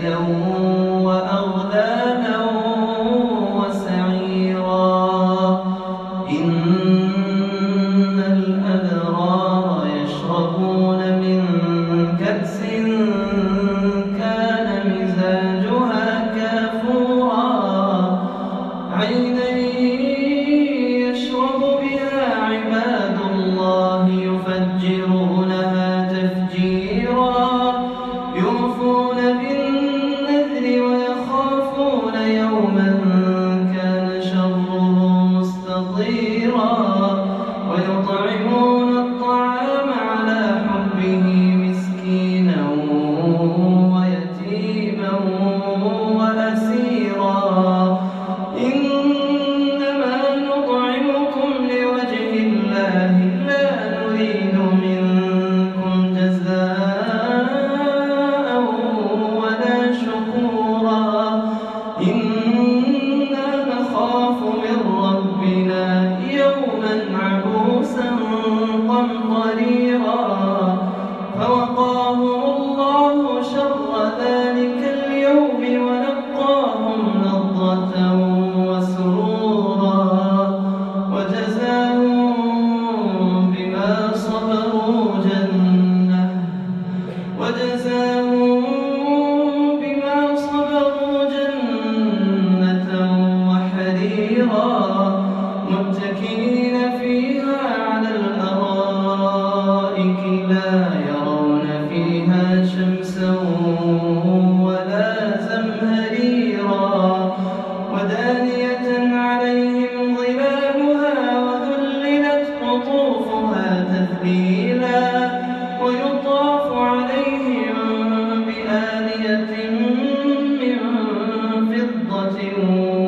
سبيلا وأغلالا وسعيرا. إن قمطرة ودانية عليهم ظلالها وذللت قطوفها تذليلا ويطاف عليهم بآنية من فضة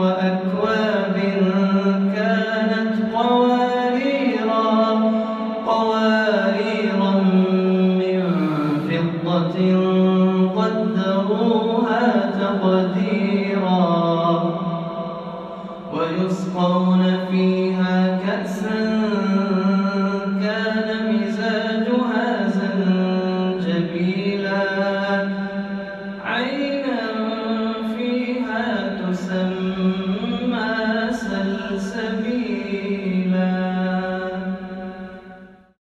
وأكواب كانت قواريرا قواريرا من فضة قدروها تقدير يسقون فيها كأسا